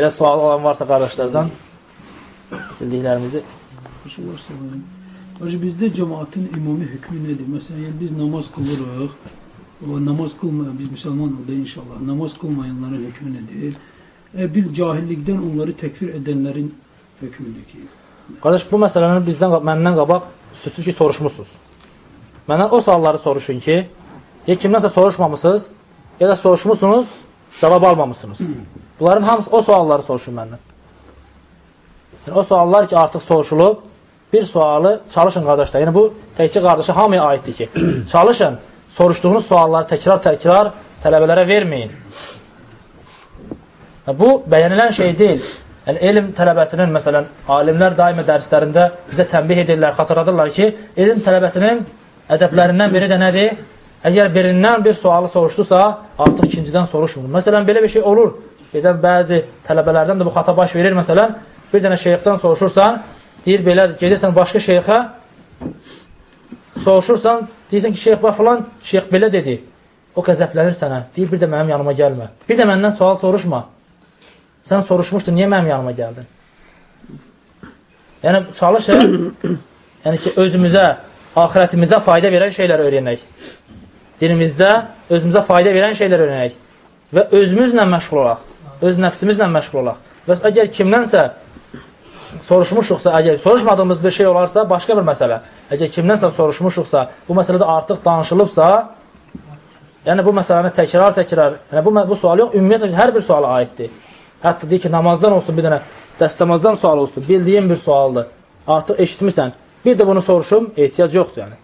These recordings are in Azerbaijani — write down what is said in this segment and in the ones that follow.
Belə sual olan varsa qardaşlardan bildiklərimizi Hacı bizdə cəmaatın ümumi hökmü nədir? Məsələn, yəni biz namaz qılırıq. O namaz qılmayan biz müsəlman oldu inşallah. Namaz qılmayanların hökmü nədir? E, bir cahillikdən onları təkfir edənlərin hökmüdür ki. Qardaş, bu məsələni bizdən, məndən qabaq sözsüz ki, soruşmusunuz. Məndən o sualları soruşun ki, ya kimdənsə soruşmamısınız, ya da soruşmusunuz, cavab almamışsınız. Bunların hamısı o sualları soruşun məndən. Yəni, o suallar ki, artıq soruşulub, bir sualı çalışın qardaşlar. Yəni, bu təkcə qardaşa hamıya aiddir ki, çalışın, soruşduğunuz sualları təkrar-təkrar tələbələrə verməyin. Bu, bəyənilən şey deyil. Yəni, elm tələbəsinin, məsələn, alimlər daima dərslərində bizə tənbih edirlər, xatırladırlar ki, elm tələbəsinin ədəblərindən biri də nədir? Əgər birindən bir sualı soruşdusa, artıq ikincidən soruşmur. Məsələn, belə bir şey olur. Birdən bəzi tələbələrdən də bu xata baş verir. Məsələn, bir dənə şeyxdən soruşursan, deyir belə, gedirsən başqa şeyxə, soruşursan, deyirsən ki, şeyx bax filan, şeyx belə dedi. O qəzəblənir sənə. Deyir, bir də mənim yanıma gəlmə. Bir də məndən sual soruşma. Sən soruşmuşdun, niyə mənim yanıma gəldin? Yəni, çalışın, yəni ki, özümüzə, axirətimizə fayda verən şeylər öyrənək dilimizdə özümüzə fayda verən şeylər öyrənək və özümüzlə məşğul olaq, öz nəfsimizlə məşğul olaq. Və əgər kimdənsə soruşmuşuqsa, əgər soruşmadığımız bir şey olarsa, başqa bir məsələ. Əgər kimdənsə soruşmuşuqsa, bu məsələdə artıq danışılıbsa, yəni bu məsələni təkrar-təkrar, yəni bu, bu sual yox, ümumiyyətlə hər bir suala aiddir. Hətta deyir ki, namazdan olsun bir dənə, dəstəmazdan sual olsun, bildiyin bir sualdır. Artıq eşitmirsən, bir də bunu soruşum, ehtiyac yoxdur yəni.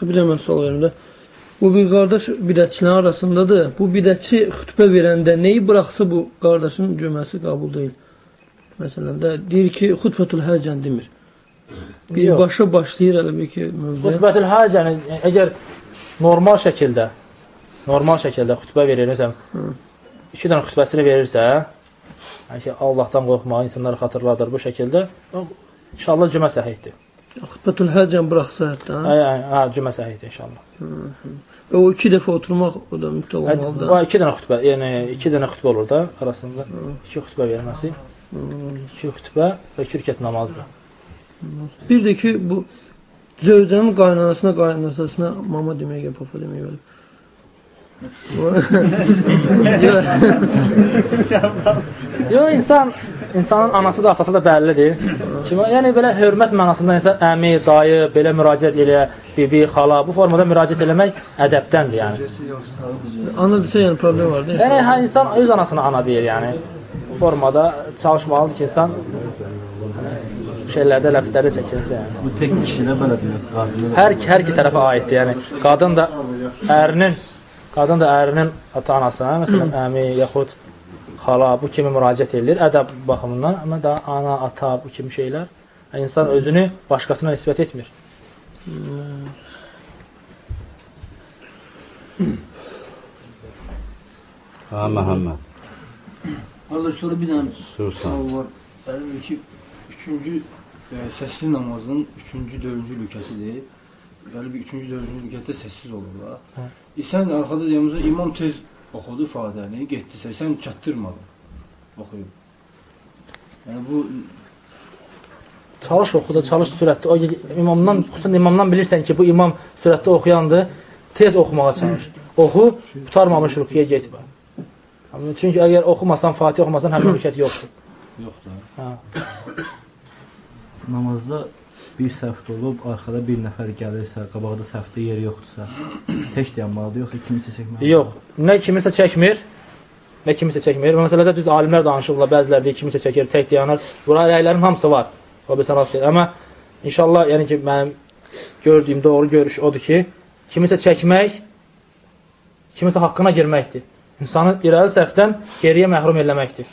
Bir də mən sual verim də. Bu bir qardaş bidətçilərin arasındadır. Bu bidətçi xütbə verəndə neyi buraxsa bu qardaşın cüməsi qəbul deyil. Məsələn də deyir ki, xutbətul həcən demir. Birbaşa başlayır elə bir ki, mövzuya. Xutbətul həcəni əgər normal şəkildə normal şəkildə xütbə verir, məsələn, iki dənə xütbəsini verirsə, yəni Allahdan qorxmağı, insanları xatırladır bu şəkildə, inşallah cümə səhihdir. Xutbətul həcən buraxsa hətta. Hə, hə, cümə səhihdir inşallah. Və o iki dəfə oturmaq o da mütləq olmalıdır. O iki dənə xutbə, yəni iki dənə xutbə olur da arasında. İki xutbə verməsi. İki xutbə və iki rükət namazdır. Bir də ki, bu zövcənin qaynanasına, qaynatasına mama deməyə, papa deməyə belə. Yox, insan insanın anası da, atası da bəllidir. Kimi, yəni belə hörmət mənasında insan əmi, dayı, belə müraciət eləyə, bibi, xala, bu formada müraciət eləmək ədəbdəndir, yəni. Ana desə, yəni problem var, deyil? Yəni hə, insan öz anasına ana deyir, yəni. Bu formada çalışmalıdır ki, insan şeylərdə, ləfslərdə çəkilsin, yəni. Bu tek kişiyə belədir, qadına. Hər hər iki tərəfə aiddir, yəni. Qadın da ərinin qadın da ərinin ata-anasına, məsələn, əmi yaxud xala bu kimi müraciət edilir ədəb baxımından, amma da ana, ata bu kimi şeylər insan özünü başqasına nisbət etmir. Ha, Məhəmməd. Qardaşlar bir dənə sual var. Bəli ki, üçüncü e, səsli namazın üçüncü, dördüncü rükətidir. Bəli bir üçüncü, dördüncü rükətdə səssiz olurlar. Hə. E, sən arxada deyəmizə imam tez oxudu Fatihəni, getdisə sən çatdırmadın oxuyub. Yəni bu Çalış oxuda, çalış sürətli. O imamdan, xüsusən imamdan bilirsən ki, bu imam sürətli oxuyandır, tez oxumağa çalış. Oxu, tutarmamış rüküyə getmə. Çünki əgər oxumasan, Fatih oxumasan, həmin rükət yoxdur. yoxdur. Hə. Namazda bir səhvdə olub, arxada bir nəfər gəlirsə, qabaqda səhvdə yer yoxdursa, tək dayanmalıdır, yoxsa kimisə çəkməlidir? Yox, nə kimisə çəkmir, nə kimisə çəkmir. Bu məsələdə düz alimlər danışırlar, bəziləri deyir kimisə çəkir, tək dayanır. Bura rəylərin hamısı var. O bir rast gəlir. Amma inşallah, yəni ki, mənim gördüyüm doğru görüş odur ki, kimisə çəkmək, kimisə haqqına girməkdir. İnsanı irəli səhvdən geriyə məhrum eləməkdir.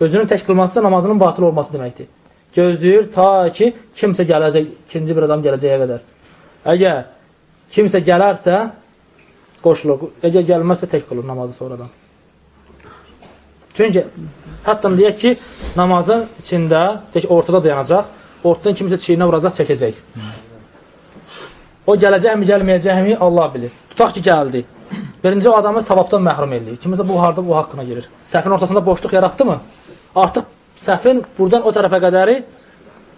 Özünün tək qılması namazının batıl olması deməkdir. Gözləyir ta ki, kimsə gələcək, ikinci bir adam gələcəyə qədər. Əgər kimsə gələrsə, qoşulur. Əgər gəlməzsə tək qılır namazı sonradan. Çünki hətta deyək ki, namazın içində tək ortada dayanacaq, ortadan kimsə çiyinə vuracaq, çəkəcək. O gələcəkmi, gəlməyəcəkmi Allah bilir. Tutaq ki, gəldi. birinci o adamı savabdan məhrum eləyir. Kimisə bu harda bu haqqına girir. Səhvin ortasında boşluq yaratdı mı? Artıq səhvin buradan o tərəfə qədəri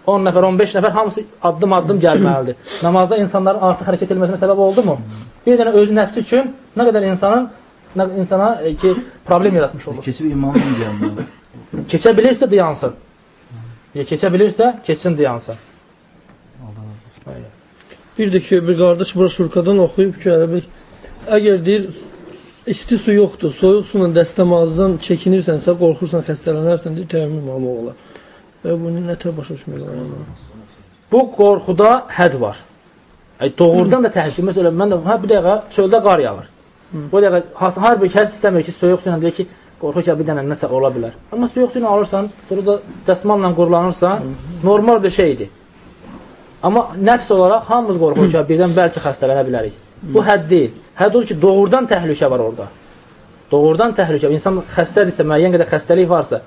10 nəfər, 15 nəfər hamısı addım-addım gəlməlidir. Namazda insanların artıq hərəkət etməsinə səbəb oldu mu? Bir dənə öz nəfsi üçün nə qədər insanın nə insana e, ki problem yaratmış olur. Keçib imamın yanında. Keçə bilirsə dayansın. Ya keçə bilirsə, keçsin dayansın. Bir də ki, bir qardaş broşurkadan oxuyub ki, elə bir əgər deyir isti su yoxdur, soyuq su ilə dəstəmazdan çəkinirsənsə, qorxursan, xəstələnərsən, deyir, təyyəmmüm almaq olar. Və bunu nə tər başa düşmək olar? Bu qorxuda hədd var. Ay doğrudan da təhlükə. Məsələn, mən də hə bir dəqiqə çöldə qar yağır. Bu dəqiqə hər bir kəs istəmir ki, soyuq su ilə deyir ki, qorxur ki, bir dənə nəsə ola bilər. Amma soyuq su ilə alırsan, sonra da dəsmalla qurulanırsan, normal bir şeydir. Amma nəfs olaraq hamımız qorxuruq ki, birdən bəlkə xəstələnə bilərik. Bu hədd deyil. Hədd odur ki, doğrudan təhlükə var orada. Doğrudan təhlükə. İnsan xəstədirsə, müəyyən qədər xəstəlik varsa,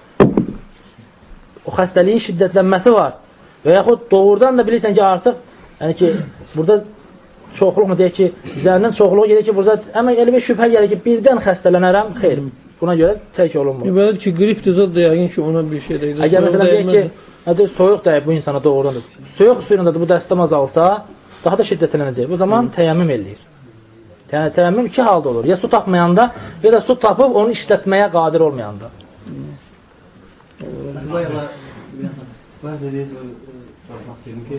o xəstəliyin şiddətlənməsi var. Və yaxud doğrudan da bilirsən ki, artıq yəni ki, burada çoxluq mu deyək ki, üzərindən çoxluq gedir ki, burada amma elə bir şübhə gəlir ki, birdən xəstələnərəm, xeyr. Buna görə tək olunmur. Belə ki, qrip zad da yəqin ki, ona bir şey deyir. Əgər məsələn deyək ki, hətta soyuq dəyib bu insana doğrudan da. Soyuq su ilə də bu dəstəmaz alsa, daha da şiddətlənəcək. Bu zaman təyyəmmüm eləyir. Yəni təyyəmmüm iki halda olur. Ya su tapmayanda, ya da su tapıb onu işlətməyə qadir olmayanda. Bayaqlar bayaq dediniz, e, sormaq istəyirdim ki,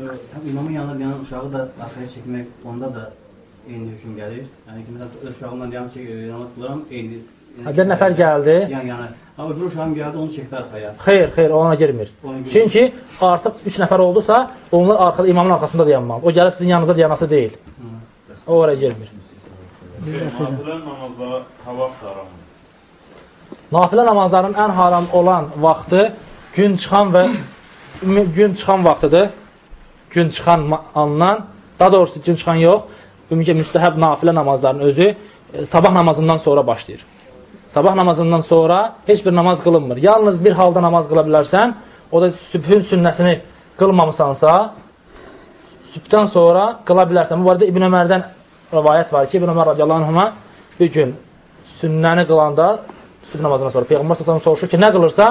e, həm imamın yanında dayanan uşağı da arxaya çəkmək, onda da eyni hökm gəlir. Yəni ki, məsələn, öz uşağımla dayanıb çək, e, namaz qılıram, eyni. yəni- Hədə nəfər gəldi. Yan yana. Amma öbür uşağım gəldi, onu çəkdi arxaya. Xeyr, xeyr, ona girmir. Ona girmir. Çünki artıq 3 nəfər oldusa, onlar arxada imamın arxasında dayanmalı. O gəlib sizin yanınıza dayanası deyil. O oraya girmir. Nafilə namazlara hava haramdır. Nafilə namazların ən haram olan vaxtı gün çıxan və gün çıxan vaxtıdır. Gün çıxan andan, daha doğrusu gün çıxan yox, ümumiyyətlə müstəhəb nafilə namazların özü e, sabah namazından sonra başlayır. Sabah namazından sonra heç bir namaz qılınmır. Yalnız bir halda namaz qıla bilərsən, o da sübhün sünnəsini qılmamısansa, sübhdən sonra qıla bilərsən. Bu barədə İbn Ömərdən rivayət var ki, İbn Ömər radiyallahu anhuma bir gün sünnəni qılanda sübh namazından sonra Peyğəmbər sallallahu soruşur ki, nə qılırsa?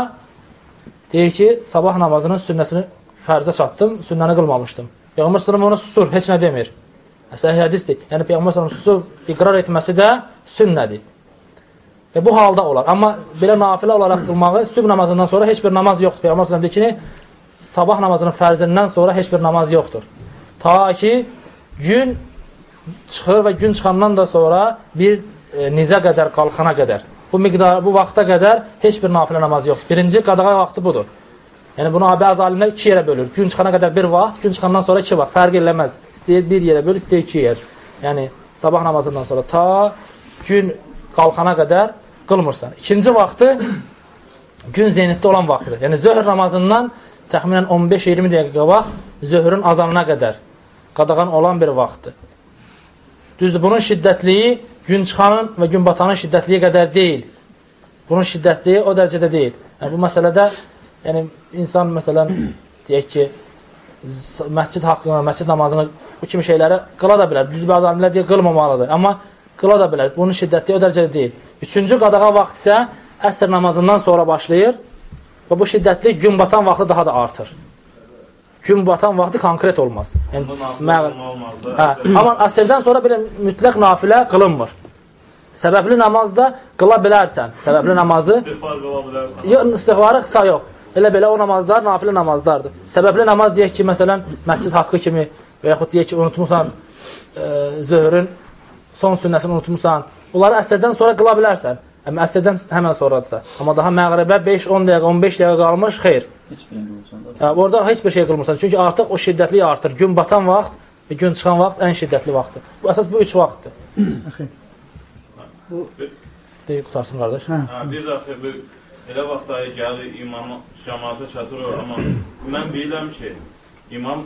Deyir ki, sabah namazının sünnəsini fərzə çatdım, sünnəni qılmamışdım. Peyğəmbər sallallahu ona susur, heç nə demir. Səhih hədisdir. Yəni Peyğəmbər sallallahu susub iqrar etməsi də sünnədir. Və bu halda olar. Amma belə nafilə olaraq qılmağı sübh namazından sonra heç bir namaz yoxdur. Peyğəmbər sallallahu deyir ki, sabah namazının fərzindən sonra heç bir namaz yoxdur. Ta ki gün çıxır və gün çıxandan da sonra bir e, nizə qədər, qalxana qədər. Bu miqdar, bu vaxta qədər heç bir nafilə namaz yoxdur. Birinci qadağa vaxtı budur. Yəni bunu bəzi alimlər iki yerə bölür. Gün çıxana qədər bir vaxt, gün çıxandan sonra iki vaxt. Fərq eləməz. İstəyir bir yerə böl, istəyir iki yer. Yəni sabah namazından sonra ta gün qalxana qədər qılmırsan. İkinci vaxtı gün zeynətdə olan vaxtıdır. Yəni zöhr namazından təxminən 15-20 dəqiqə qabaq zöhrün azanına qədər qadağan olan bir vaxtdır. Düzdür, bunun şiddətliyi gün çıxanın və gün batanın şiddətliyi qədər deyil. Bunun şiddətliyi o dərəcədə deyil. Yəni, bu məsələdə yəni, insan məsələn deyək ki, məscid haqqını, məscid namazını bu kimi şeyləri qıla da bilər. Düz bəzi alimlər deyir qılmamalıdır. Amma qıla da bilər. Bunun şiddətliyi o dərəcədə deyil. Üçüncü qadağa vaxt isə əsr namazından sonra başlayır və bu şiddətli gün batan vaxtı daha da artır. Gün batan vaxtı konkret olmaz. Yəni. Hə, amma əsrdən sonra belə mütləq nafilə qılınmır. Səbəbli namazda qıla bilərsən. Səbəbli namazı İstiğfar qıla bilərsən. yox, istiğfarı qısa yox. Elə belə o namazlar nafilə namazlardır. Səbəbli namaz deyək ki, məsələn, məscid haqqı kimi və yaxud deyək ki, unutmusan e, zöhrün son sünnəsini unutmusan. Bunları əsrdən sonra qıla bilərsən. Amma əsrdən həmən sonradırsa. Amma daha məğribə 5-10 dəqiqə, 15 dəqiqə qalmış, xeyr. Hə, orada heç bir şey qılmırsan. Çünki artıq o şiddətli artır. Gün batan vaxt və gün çıxan vaxt ən şiddətli vaxtdır. Bu əsas bu üç vaxtdır. Deyir, qutarsın qardaş. Hə, bir dəfə bir elə vaxtları gəlir imamı cəmaata çatır amma mən bilirəm ki, imam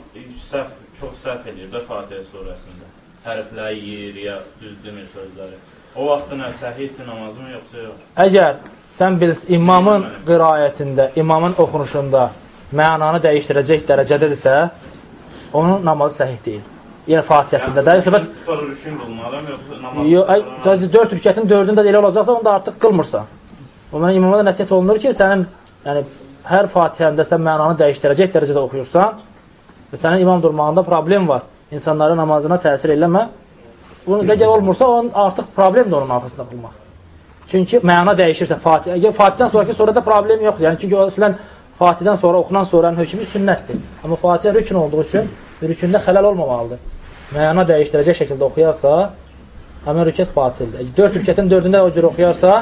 səhv çox səhv edir də Fatihə surəsində. Hərfləri yeyir ya düz demir sözləri. O vaxtda nə səhihdir namazı mı yoxsa yox? Əgər sən bilirsən imamın qiraətində, imamın oxunuşunda mənanı dəyişdirəcək dərəcədədirsə, onun namazı səhih deyil. yəni Fatihəsində də. Söhbət Sonra rükün qılmalıyam, yoxsa namaz Yo, ay, 4 rükətin 4-ünü də elə olacaqsa, onda artıq qılmırsan. O mənə imama da nəsihət olunur ki, sənin yəni hər Fatihəndə sən mənanı dəyişdirəcək dərəcədə oxuyursan və sənin imam durmağında problem var. İnsanların namazına təsir eləmə. Bunu əgər olmursa, onun artıq problem də onun arxasında qılmaq. Çünki məna dəyişirsə Fatihə, əgər Fatihədən sonraki surədə problem yoxdur. Yəni çünki o əslən Fatihədən sonra oxunan surənin hökmü sünnətdir. Amma Fatihə rükn olduğu üçün rükündə xələl olmamalıdır. Məna dəyişdirəcək şəkildə oxuyarsa, həmin rükət batildir. Əgər 4 rükətin 4-ündə o cür oxuyarsa,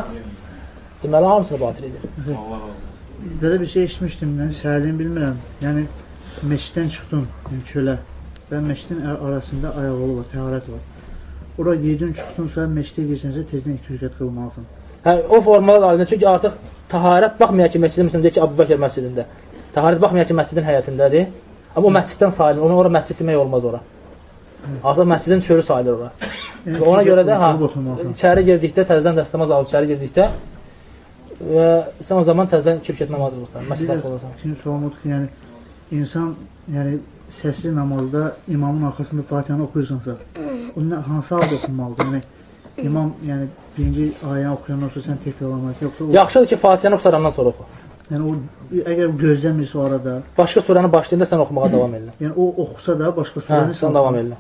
deməli hamısını batil edir. Belə bir şey eşitmişdim, mən səhərliyini bilmirəm. Yəni, meşiddən çıxdın yəni çölə və meşidin ar- arasında ayaq yolu var, təharət var. Ora girdin, çıxdın, sonra meşidə girsənsə tezdən iki rükət qılmalısan. Hə, o formada da aydındır. Çünki artıq taharət baxmayaq ki, məscidin məsələn ki, Əbu Bəkr məscidində. Taharət baxmayaq ki, məscidin həyətindədir. Amma o məsciddən sayılır. Ona ora məscid demək olmaz ora. Artıq məscidin çölü sayılır ora. Yəni, Və ona iki görə də ha, oturmalısan. içəri girdikdə təzədən dəstəmaz alıb içəri girdikdə və sən o zaman təzədən iki rükət namaz qılırsan, Bir məscid də daxil olursan. ikinci sualım odur ki, yəni insan yəni səsli namazda imamın arxasında Fatihəni oxuyursansa, o nə hansı halda oxunmalıdır? Yəni imam yəni birinci ayəni oxuyandan sonra sən təkrarlamaq yoxsa o, Yaxşıdır ki, Fatihəni qurtarandan sonra oxu. yəni o əgər gözləmirsə o arada, Başqa surənin başlayında sən oxumağa davam elə. yəni o oxusa da başqa Hə, surəni sən davam elə.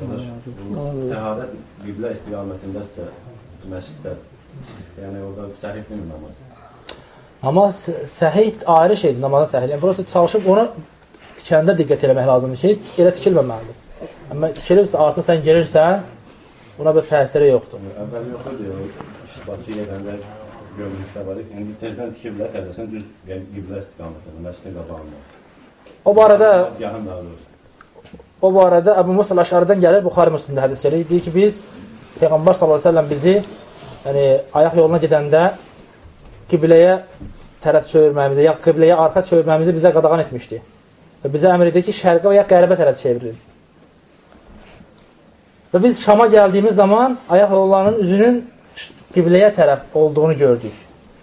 Təharət qiblə istiqamətindəsə məsciddə, yəni orada səhifli namaz. Namaz səhih ayrı şeydir, namazın səhih. Yəni prosta çalışıb onu tikəndə diqqət eləmək lazımdır ki, elə tikilməməlidir. Amma tikilibsə artıq sən girirsən, buna bir təsiri yoxdur. Əvvəl yox idi, o iştirakçı gedəndə görmüşlər var. İndi tezdən tikiblər, təzəsən düz qiblə istiqamətində, məscidin qabağında. O barədə Yahın daha doğrusu. o barədə Əbu Musa Əşəridən gəlir Buxari Müslimdə hədis gəlir. Deyir ki, biz Peyğəmbər sallallahu əleyhi və səlləm bizi yəni ayaq yoluna gedəndə qibləyə tərəf çevirməyimizi, ya qibləyə arxa çevirməyimizi bizə qadağan etmişdi. Və bizə əmr edir ki, şərqə və ya qərbə tərəf çevrilir. Və biz Şama gəldiyimiz zaman ayaq yollarının üzünün qibləyə tərəf olduğunu gördük.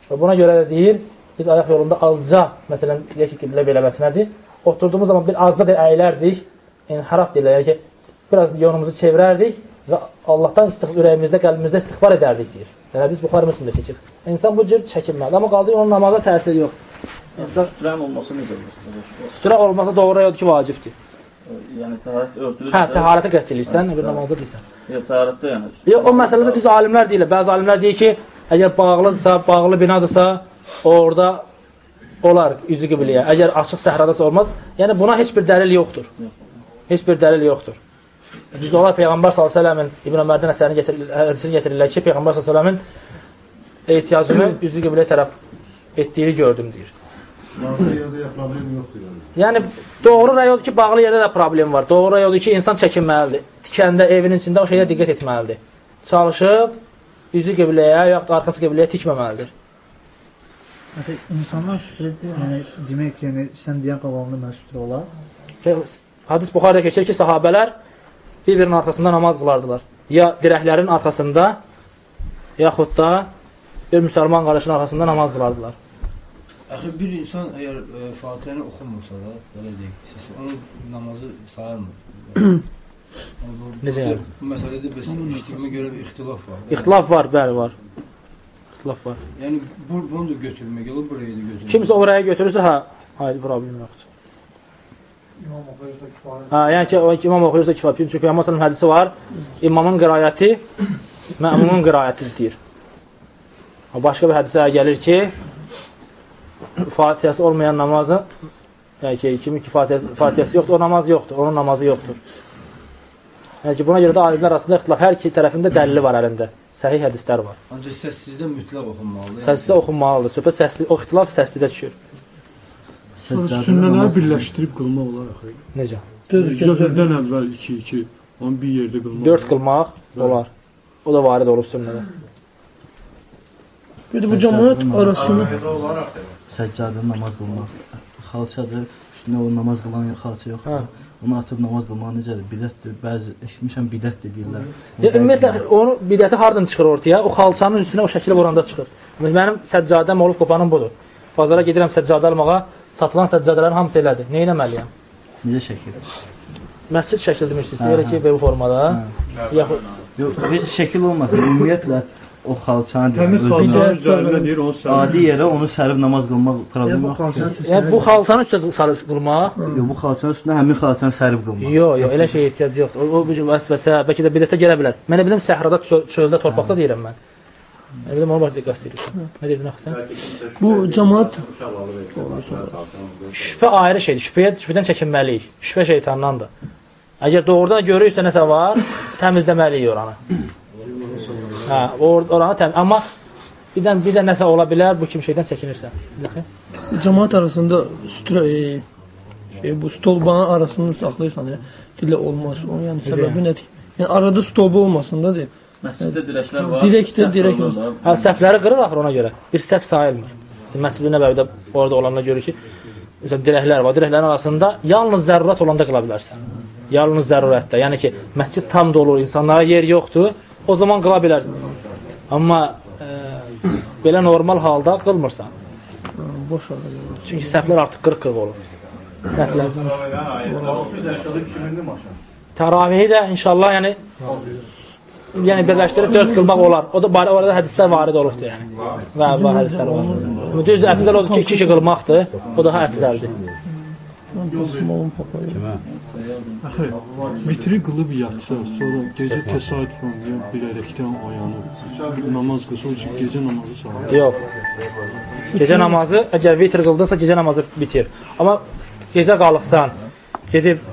Və buna görə də deyir, biz ayaq yolunda azca, məsələn, deyək ki, qiblə belə məsələdir, oturduğumuz zaman bir azca da əyilərdik, inhiraf deyirlər, yəni ki, biraz yolumuzu çevirərdik və Allahdan istiq ürəyimizdə, qəlbimizdə istighfar edərdik deyir. Yəni hədis Buxari Müslimdə keçir. İnsan bu cür çəkinməlidir, amma qaldı onun namaza təsiri yox. İnsan Sütürən olması necə olur? sütürə olmasa doğru yoxdur ki, vacibdir. Yəni təharət örtülü. Hə, təharətə qəsd edirsən, bir namazda deyirsən. Yox, təharətdə yəni. Yox, o məsələdə düz alimlər deyirlər. Bəzi alimlər deyir ki, əgər bağlıdırsa, bağlı binadırsa, orada olar üzü qibləyə. Əgər açıq səhradasa olmaz. Yəni buna heç bir dəlil yoxdur. Heç bir dəlil yoxdur. Düzdür, onlar Peyğəmbər s.ə.v-in İbn Ömərdən əsərini gətirir, hədisini gətirirlər ki, Peyğəmbər s.ə.v-in ehtiyacını üzü qibləyə tərəf etdiyini gördüm deyir. Bağlı yerdə ya problem yoxdur yəni. Yəni doğru rəy odur ki, bağlı yerdə də problem var. Doğru rəy odur ki, insan çəkinməlidir. Tikəndə, evinin içində o şeyə diqqət etməlidir. Çalışıb üzü qibləyə, yaxud da arxası qibləyə tikməməlidir. Yəni insanlar süfrədə, yəni demək ki, yəni sən deyən qabağında mən süfrə olar. Hadis Buxarıda keçir ki, sahabələr bir-birinin arxasında namaz qılardılar. Ya dirəklərin arxasında, yaxud da bir müsəlman qardaşının arxasında namaz qılardılar. Axı bir insan əgər e, Fatihəni oxumursa da, belə deyək, səsi, onun namazı sayılmır. Bu, Necə yəni? Bu məsələdə biz işliyimə görə bir ixtilaf var. İxtilaf var, bəli var. İxtilaf var. Yəni bu, bunu da götürmək olur, burayı da götürmək. Kimsə oraya götürürsə, hə, hayır, problem yoxdur. İmam oxuyursa kifayət. Hə, yəni ki, imam oxuyursa kifayət. Çünki Peyğəmbər sallallahu hədisi var. İmamın qiraəti məmunun qiraətidir deyir. Başqa bir hədisə gəlir ki, Fatihəsi olmayan namazı yəni ki, kimin ki Fatihəsi, Fatihəsi yoxdur, o namaz yoxdur, onun namazı yoxdur. Yəni ki, buna görə də alimlər arasında ixtilaf hər iki tərəfində dəlili var əlində. Səhih hədislər var. Ancaq səssizdə mütləq oxunmalıdır. Səsli oxunmalıdır. Söhbət səsli, o ixtilaf səslidə düşür. Sonra sünnələri birləşdirib qılmaq olar axı. Necə? Zöhrdən əvvəl 2-2, onu bir yerdə qılmaq. 4 qılmaq olar. O da varid olub sünnədə. Bir də bu cəmaət arasında. Səccadə namaz qılmaq. Xalçadır, üstünə o namaz qılan xalça yoxdur. Hə. Onu atıb namaz qılmaq necədir? Bidətdir. Bəzi eşitmişəm bidət də deyirlər. Ya, ümumiyyətlə onu bidəti hardan çıxır ortaya? O xalçanın üstünə o şəkildə vuranda çıxır. Mənim səccadəm olub qopanım budur. Bazara gedirəm səccadə almağa, satılan səccadələrin hamısı elədir. Nə etməliyəm? Necə şəkil? məscid şəkli demirsiniz, elə ki, belə formada. Yaxud Yox, heç şəkil olmasın. Ümumiyyətlə o xalçanı Təmiz xalçanın üzərində deyir onu sərib. Adi yerə onu sərib namaz qılmaq problem bu yoxdur. yəni bu xalçanın üstə sarıb qılmaq Yox, bu xalçanın üstünə həmin xalçanı sərib qılmaq. Yox, yox, elə şey ehtiyac yoxdur. O, o bir vəsvəsə, bəlkə də bidətə gələ bilər. Mən bildim səhrada, çöl- çöldə, torpaqda deyirəm mən. Mən bildim onu baş diqqət edirsən. Nə dedin axı sən? Bu cəmaat Şübhə ayrı şeydir. Şübhəyə şübhədən çəkinməliyik. Şübhə şeytandandır. Əgər doğrudan görürsə nəsə var, təmizləməliyik oranı. Hə, or oranı təmiz. Amma birdən bir də nəsə ola bilər, bu kimi şeydən çəkinirsən. Baxın. cəmaat arasında sütre e, şey bu stolbanın arasını saxlayırsan ya, dilə olmaz. O yəni səbəbi nədir? Yəni arada stolba olmasın da deyir. Məsciddə dirəklər var. Dirəkdə dirək olur. Hə, səhvləri qırır axır ona görə. Bir səhv sayılmır. Bizim Məscid-i Nəbəvidə orada olanlar görür ki, məsələn dirəklər var. Dirəklərin arasında yalnız zərurət olanda qıla bilərsən. Yalnız zərurətdə. Yəni ki, məscid tam dolu, insanlara yer yoxdur. O zaman qıla bilərsən. Amma e, belə normal halda qılmırsan. Boş arada. Çünki səhvlər artıq qırıq-qırıq olur. Səhvlər. Təravihi də inşallah yəni yəni birləşdirib 4 qılmaq olar. O da bari orada hədislər varid olubdur yəni. Və var hədislər var. Amma düzdür, əfzəl odur ki, 2 kişi qılmaqdır. O daha əfzəldir. Axı, vitri qılıb yatsa, sonra gecə təsadüfən ya bilərəkdən oyanıb namaz qılsa, o gecə namazı sağlar. Yox. Gecə namazı əgər vitr qıldınsa gecə namazı bitir. Amma gecə qalıqsan, gedib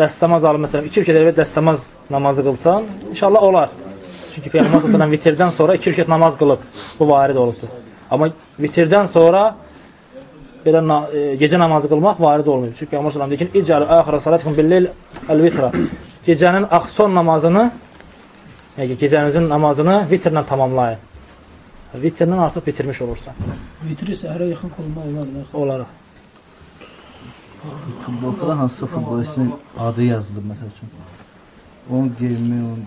dəstəmaz alıb məsələn 2 rükət evə dəstəmaz namazı qılsan, inşallah olar. Çünki Peyğəmbər sallallahu vitrdən sonra 2 rükət namaz qılıb bu varid olubdur. Amma vitrdən sonra belə na e, gecə namazı qılmaq varid olmuyor. Çünki Peyğəmbər sallallahu deyir ki, "İcəl axira salatikum bil-leyl el-vitra." Gecənin axır son namazını yəni gecənizin namazını vitrlə tamamlayın. Vitrdən artıq bitirmiş olursan. Vitri səhərə yaxın qılmaq olar da. Olaraq. Futbolda hansısa futbolçunun adı yazılır məsəl üçün. Onun geyimi, onun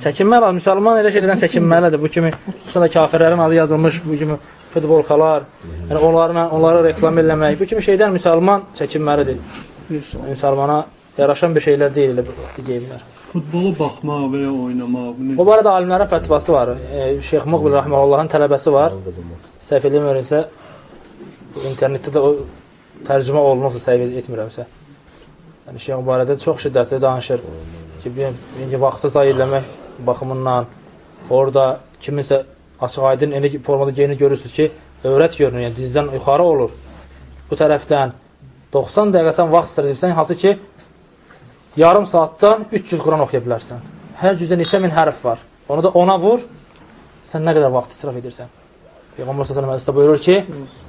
Çəkinmək lazım. Müsəlman elə şeylərdən çəkinməlidir. Bu kimi xüsusən də kafirlərin adı yazılmış bu kimi futbolkalar, yəni onlarla onları reklam eləmək, bu kimi şeydən müsəlman çəkinməlidir. Müsəlmana yaraşan bir şeylər deyil elə bu geyimlər. Futbolu baxmaq və ya oynamaq, bu barədə alimlərin fətvası var. E, Şeyx Muqbil Rəhməhullahın tələbəsi var. Səhv eləmirəmsə internetdə də o tərcümə olunubsa səhv etmirəmsə. Yəni Şeyx barədə çox şiddətli danışır ki, bir, bir vaxtı zayi eləmək baxımından orada kiminsə açıq aydın elə formada geyini görürsünüz ki, övrət görünür, yəni dizdən yuxarı olur. Bu tərəfdən 90 dəqiqə sən vaxt istəyirsən, hansı ki yarım saatdan 300 Quran oxuya bilərsən. Hər cüzdə neçə min hərf var. Onu da ona vur, sən nə qədər vaxt israf edirsən. Peyğəmbər və səlləm buyurur ki,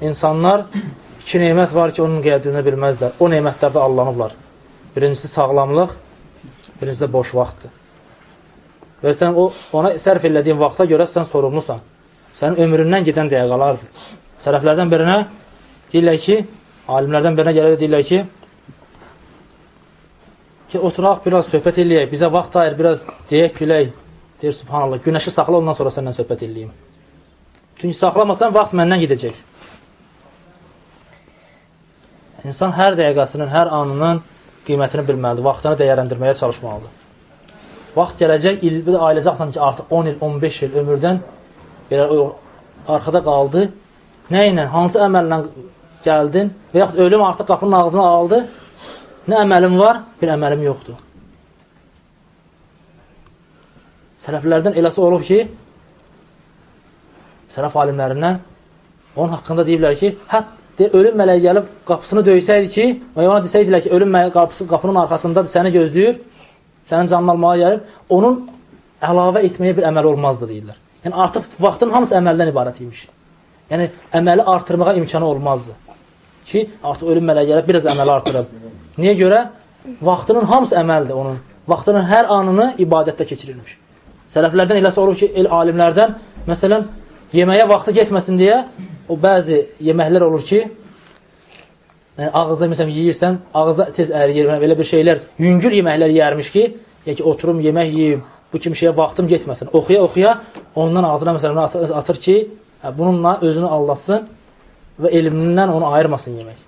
insanlar iki nemət var ki, onun qədrini bilməzlər. O nemətlərdə allanıblar. Birincisi sağlamlıq, birincisi də boş vaxtdır. Və sən o ona sərf elədiyin vaxta görə sən sorumlusan. Sənin ömründən gedən dəqiqələrdir. Sələflərdən birinə deyirlər ki, alimlərdən birinə gəlir deyirlər ki, ki oturaq biraz söhbət eləyək, bizə vaxt ayır, biraz deyək, gülək. Deyir subhanallah, günəşi saxla ondan sonra səndən söhbət eləyim. Çünki saxlamasan vaxt məndən gedəcək. İnsan hər dəqiqəsinin, hər anının qiymətini bilməlidir, vaxtını dəyərləndirməyə çalışmalıdır. Vaxt gələcək, il, bir ayılacaqsan ki, artıq 10 il, 15 il ömürdən belə arxada qaldı. Nə ilə, hansı əməllə gəldin və yaxud ölüm artıq qapının ağzına aldı. Nə əməlim var, bir əməlim yoxdur. Sələflərdən eləsi olub ki, sələf alimlərindən onun haqqında deyiblər ki, hətta ölüm mələyi gəlib qapısını döysəydi ki, və ona desəydilər ki, ölüm mələyi qapısı qapının arxasındadır, səni gözləyir, sənin canını almağa gəlib, onun əlavə etməyə bir əməl olmazdı deyirlər. Yəni artıq vaxtın hamısı əməldən ibarət imiş. Yəni əməli artırmağa imkanı olmazdı. Ki, artıq ölüm mələyi gəlib biraz əməli artırıb. Niyə görə? Vaxtının hamısı əməldir onun. Vaxtının hər anını ibadətdə keçirilmiş. Sələflərdən eləsə olur ki, el alimlərdən, məsələn, yeməyə vaxtı getməsin deyə o bəzi yeməklər olur ki, yəni ağızda məsələn yeyirsən, ağızda tez əriyir, belə bir şeylər, yüngül yeməklər yeyərmiş ki, yəni ki, oturum yemək yeyim, bu kimi şeyə vaxtım getməsin. Oxuya-oxuya ondan ağzına məsələn atır, atır ki, hə, bununla özünü allatsın və elmindən onu ayırmasın yemək.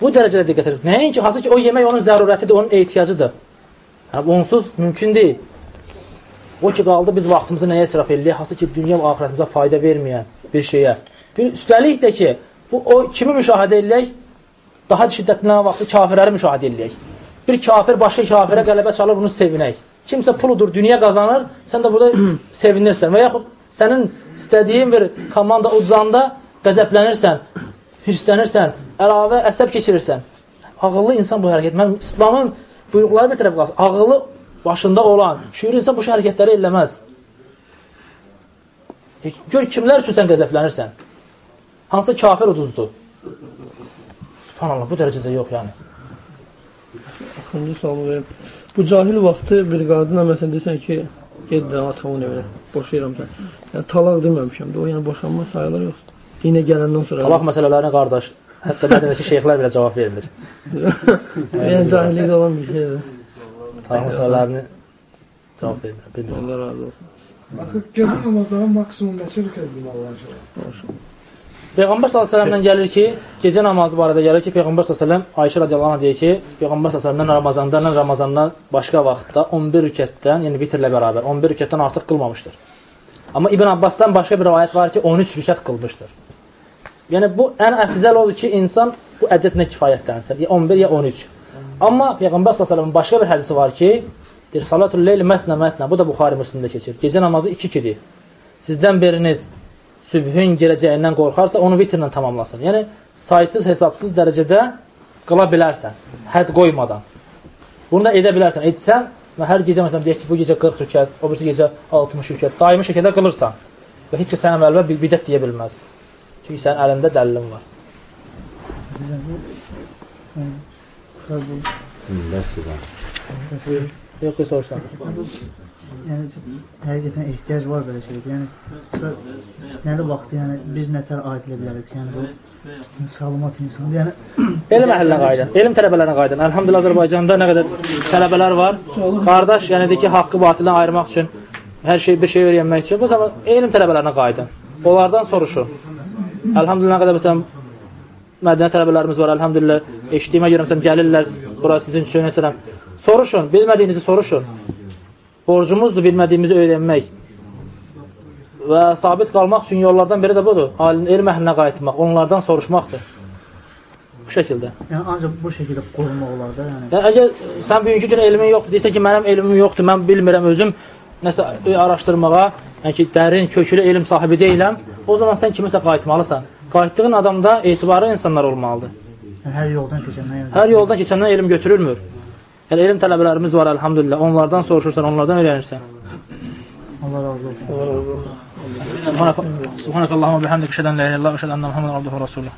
Bu dərəcədə diqqət edir. Nəinki, hansı ki, o yemək onun zərurətidir, onun ehtiyacıdır. Hə, onsuz mümkün deyil. O ki, qaldı biz vaxtımızı nəyə israf eləyək, hansı ki, dünya və axirətimizə fayda verməyən bir şeyə. Bir, üstəlik də ki, bu, o kimi müşahidə eləyək, daha şiddətli vaxtı kafirləri müşahidə eləyək. Bir kafir başqa kafirə qələbə çalır, bunu sevinək. Kimsə puludur, dünya qazanır, sən də burada sevinirsən. Və yaxud sənin istədiyin bir komanda uduzanda qəzəblənirsən, hirslənirsən, əlavə əsəb keçirirsən. Ağıllı insan bu hərəkət. Mən İslamın buyruqları bir tərəf qalsın. Ağıllı başında olan, şüur insan bu hərəkətləri eləməz. Gör kimlər üçün sən qəzəblənirsən? Hansı kafir uduzdur? Subhanallah, bu dərəcədə yox yəni. Axırıncı sualı verim. Bu cahil vaxtı bir qadına məsələn desən ki, ged də atamın evinə, boşayıram sən. Yəni talaq deməmişəm də, o yəni boşanma sayılır yoxsa? Dinə gələndən sonra. Talaq məsələlərinə qardaş, hətta bədənəki şeyxlər belə cavab vermir. yəni cahillikdə olan bir şeydir. Talaq məsələlərini cavab vermir. Bilmirəm. Allah razı olsun. Axı gecə namazına maksimum neçə rükət qılmaq olar? Peyğəmbər s.ə.v-dən gəlir ki, gecə namazı barədə gəlir ki, Peyğəmbər s.ə.v Ayşə radiyallahu deyir ki, Peyğəmbər s.ə.v Ramazandan, Ramazandan başqa vaxtda 11 rükətdən, yəni vitrlə bərabər 11 rükətdən artıq qılmamışdır. Amma İbn Abbasdan başqa bir rivayət var ki, 13 rükət qılmışdır. Yəni bu ən əfzəl odur ki, insan bu ədədlə kifayətlənsin. Ya 11 ya 13. Amma Peyğəmbər s.ə.v başqa bir hədisi var ki, deyir, salatul leyl məsnə məsnə, bu da Buxari Müslimdə keçir. Gecə namazı 2-2-dir. Sizdən biriniz sübhün girəcəyindən qorxarsa, onu vitrlə tamamlasın. Yəni, saysız, hesabsız dərəcədə qıla bilərsən, hədd qoymadan. Bunu da edə bilərsən. Etsən və hər gecə, məsələn, deyək ki, bu gecə 40 rükət, o birisi gecə 60 rükət, daimi şəkildə qılırsan və heç ki, sənin əvvəlbə bir bidət deyə bilməz. Çünki sənin əlində dəlilin var. Yox, yox, soruşsan. Yəni həqiqətən ehtiyac var belə şeyə. Yəni nəli vaxtı, yəni biz nətər aid edə bilərik? Yəni bu salamat insandır. Yəni elm əhlinə qayıdın, elm tələbələrinə qayıdın. Elhamdülillah Azərbaycanda nə qədər tələbələr var. Qardaş, yəni də ki, haqqı batildən ayırmaq üçün, hər şey bir şey öyrənmək üçün bu zaman elm tələbələrinə qayıdın. Onlardan soruşun. Elhamdülillah qədər məsələn mədəni tələbələrimiz var, elhamdülillah. Eşitdiyimə görə məsələn gəlirlər bura sizin üçün məsələn. Soruşun, bilmədiyinizi soruşun. Borcumuzdur bilmədiyimizi öyrənmək. Və sabit qalmaq üçün yollardan biri də budur. Alim elm əhlinə qayıtmaq, onlardan soruşmaqdır. Bu şəkildə. Yəni ancaq bu şəkildə qorunmaq olar da, yəni. Yəni əgər sən bugünkü gün elmin yoxdur, deyirsən ki, mənim elmim yoxdur, mən bilmirəm özüm nəsə araşdırmağa, yəni ki, dərin, köklü elm sahibi deyiləm, o zaman sən kimisə qayıtmalısan. Qayıtdığın adamda etibarlı insanlar olmalıdır. Yəni, hər yoldan keçəndən yəni. Hər yoldan keçəndən elm götürülmür. Yəni elm tələbələrimiz var, elhamdülillah. Onlardan soruşursan, onlardan öyrənirsən. Allah razı olsun. Subhanakallahumma bihamdika, şədən la ilaha illallah, şədən Muhammedən abduhu rasulullah.